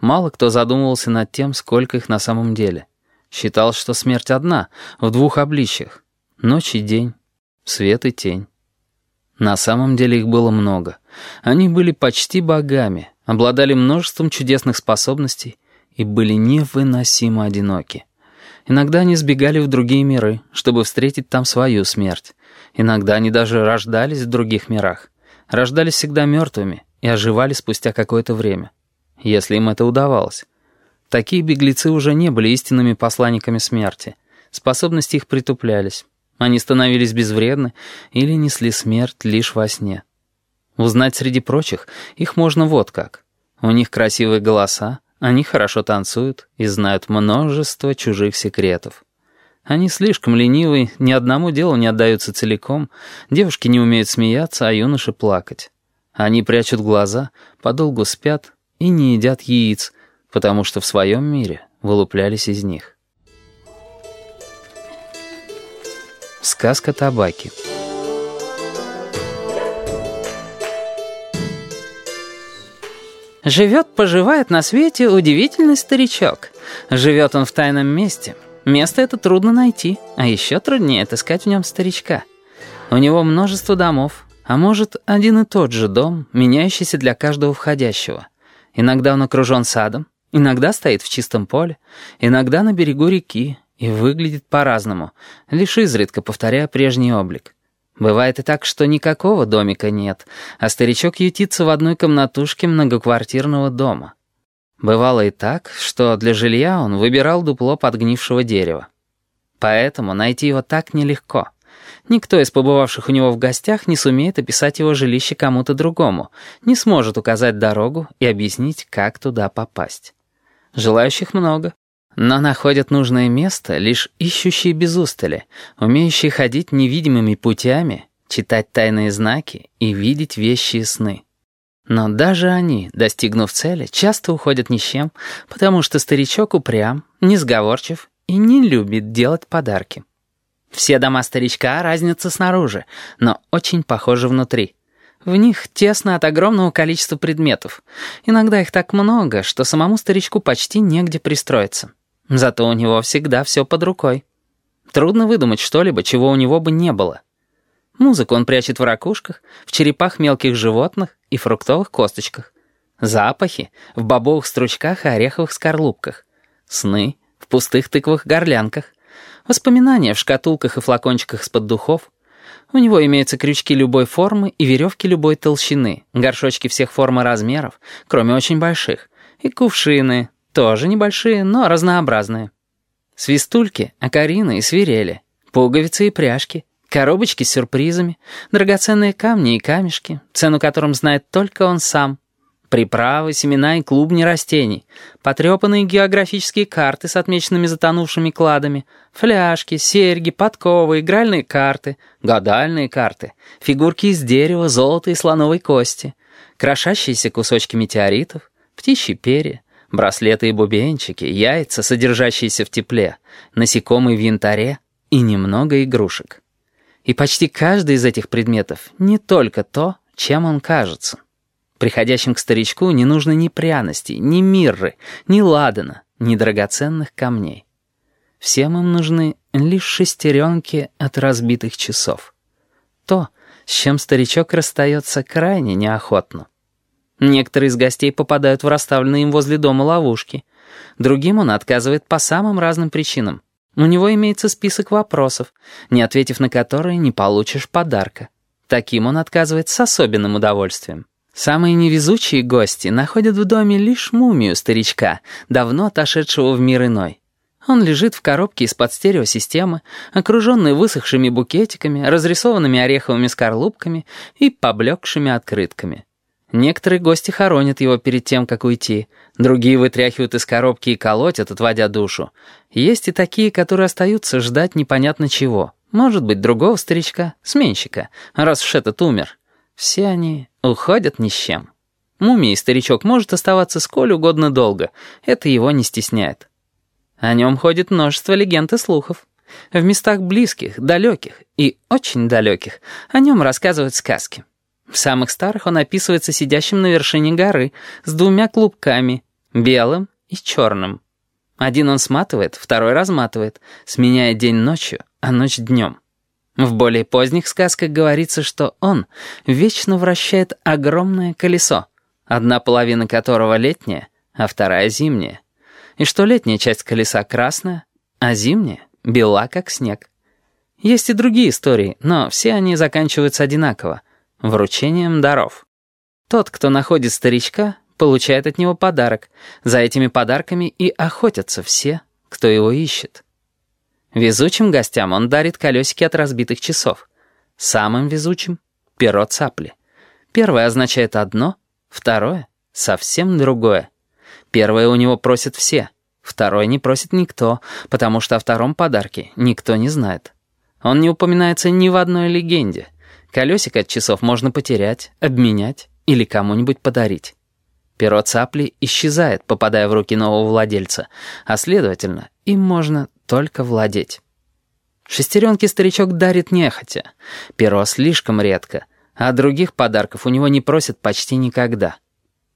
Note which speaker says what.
Speaker 1: Мало кто задумывался над тем, сколько их на самом деле. Считал, что смерть одна, в двух обличьях. Ночь и день, свет и тень. На самом деле их было много. Они были почти богами, обладали множеством чудесных способностей и были невыносимо одиноки. Иногда они сбегали в другие миры, чтобы встретить там свою смерть. Иногда они даже рождались в других мирах. Рождались всегда мертвыми и оживали спустя какое-то время. Если им это удавалось. Такие беглецы уже не были истинными посланниками смерти. Способности их притуплялись. Они становились безвредны или несли смерть лишь во сне. Узнать среди прочих их можно вот как. У них красивые голоса, они хорошо танцуют и знают множество чужих секретов. Они слишком ленивы, ни одному делу не отдаются целиком, девушки не умеют смеяться, а юноши плакать. Они прячут глаза, подолгу спят и не едят яиц, потому что в своем мире вылуплялись из них. Сказка табаки.
Speaker 2: Живет-поживает на свете удивительный старичок. Живет он в тайном месте. Место это трудно найти, а еще труднее отыскать в нем старичка. У него множество домов, а может, один и тот же дом, меняющийся для каждого входящего. Иногда он окружен садом, иногда стоит в чистом поле, иногда на берегу реки и выглядит по-разному, лишь изредка повторяя прежний облик. Бывает и так, что никакого домика нет, а старичок ютится в одной комнатушке многоквартирного дома. Бывало и так, что для жилья он выбирал дупло подгнившего дерева. Поэтому найти его так нелегко. Никто из побывавших у него в гостях не сумеет описать его жилище кому-то другому, не сможет указать дорогу и объяснить, как туда попасть. Желающих много, но находят нужное место лишь ищущие без устали, умеющие ходить невидимыми путями, читать тайные знаки и видеть вещи и сны. Но даже они, достигнув цели, часто уходят ни с чем, потому что старичок упрям, несговорчив и не любит делать подарки. Все дома старичка разнятся снаружи, но очень похожи внутри. В них тесно от огромного количества предметов. Иногда их так много, что самому старичку почти негде пристроиться. Зато у него всегда все под рукой. Трудно выдумать что-либо, чего у него бы не было. Музыку он прячет в ракушках, в черепах мелких животных и фруктовых косточках. Запахи — в бобовых стручках и ореховых скорлупках. Сны — в пустых тыквых горлянках. Воспоминания в шкатулках и флакончиках из-под духов. У него имеются крючки любой формы и веревки любой толщины, горшочки всех форм и размеров, кроме очень больших, и кувшины, тоже небольшие, но разнообразные. Свистульки, акарины и свирели, пуговицы и пряжки, коробочки с сюрпризами, драгоценные камни и камешки, цену которым знает только он сам, приправы, семена и клубни растений, потрепанные географические карты с отмеченными затонувшими кладами, фляжки, серьги, подковы, игральные карты, гадальные карты, фигурки из дерева, золота и слоновой кости, крошащиеся кусочки метеоритов, птичьи перья, браслеты и бубенчики, яйца, содержащиеся в тепле, насекомые в янтаре и немного игрушек. И почти каждый из этих предметов не только то, чем он кажется. Приходящим к старичку не нужно ни пряностей, ни мирры, ни ладана, ни драгоценных камней. Всем им нужны лишь шестеренки от разбитых часов. То, с чем старичок расстается крайне неохотно. Некоторые из гостей попадают в расставленные им возле дома ловушки. Другим он отказывает по самым разным причинам. У него имеется список вопросов, не ответив на которые не получишь подарка. Таким он отказывает с особенным удовольствием. Самые невезучие гости находят в доме лишь мумию старичка, давно отошедшего в мир иной. Он лежит в коробке из-под стереосистемы, окруженный высохшими букетиками, разрисованными ореховыми скорлупками и поблекшими открытками. Некоторые гости хоронят его перед тем, как уйти. Другие вытряхивают из коробки и колотят, отводя душу. Есть и такие, которые остаются ждать непонятно чего. Может быть, другого старичка, сменщика, раз уж этот умер. Все они уходят ни с чем. Мумий старичок может оставаться сколь угодно долго. Это его не стесняет. О нем ходит множество легенд и слухов. В местах близких, далеких и очень далеких о нем рассказывают сказки. В самых старых он описывается сидящим на вершине горы с двумя клубками, белым и черным. Один он сматывает, второй разматывает, сменяя день ночью, а ночь днем. В более поздних сказках говорится, что он вечно вращает огромное колесо, одна половина которого летняя, а вторая зимняя, и что летняя часть колеса красная, а зимняя бела, как снег. Есть и другие истории, но все они заканчиваются одинаково — вручением даров. Тот, кто находит старичка, получает от него подарок. За этими подарками и охотятся все, кто его ищет. Везучим гостям он дарит колесики от разбитых часов. Самым везучим — перо цапли. Первое означает одно, второе — совсем другое. Первое у него просят все, второе не просит никто, потому что о втором подарке никто не знает. Он не упоминается ни в одной легенде. Колесик от часов можно потерять, обменять или кому-нибудь подарить. Перо цапли исчезает, попадая в руки нового владельца, а, следовательно, им можно только владеть. Шестеренки старичок дарит нехотя. Перо слишком редко, а других подарков у него не просят почти никогда —